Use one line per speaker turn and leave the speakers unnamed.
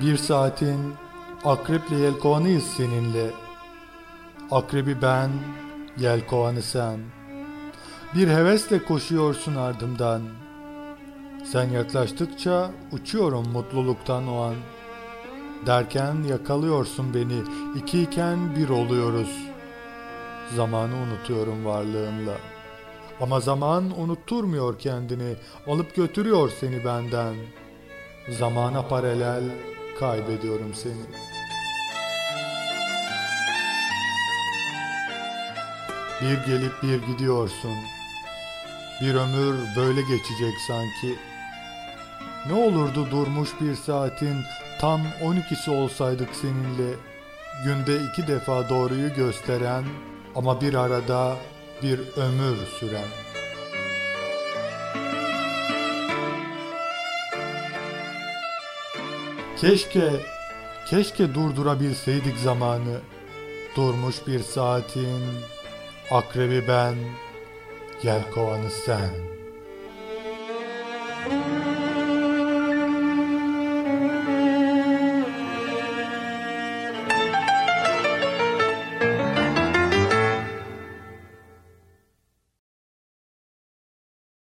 Bir saatin akreple yelkovanıyız seninle. Akrebi ben, yelkovanı sen. Bir hevesle koşuyorsun ardımdan. Sen yaklaştıkça uçuyorum mutluluktan o an. Derken yakalıyorsun beni, ikiyken bir oluyoruz. Zamanı unutuyorum varlığınla. Ama zaman unutturmuyor kendini, alıp götürüyor seni benden. Zamana paralel kaybediyorum seni. Bir gelip bir gidiyorsun. Bir ömür böyle geçecek sanki. Ne olurdu durmuş bir saatin tam 12'si olsaydık seninle. Günde iki defa doğruyu gösteren ama bir arada bir ömür süren. Keşke, keşke durdurabilseydik zamanı. Durmuş bir saatin, akrebi ben, yelkovanı sen. Müzik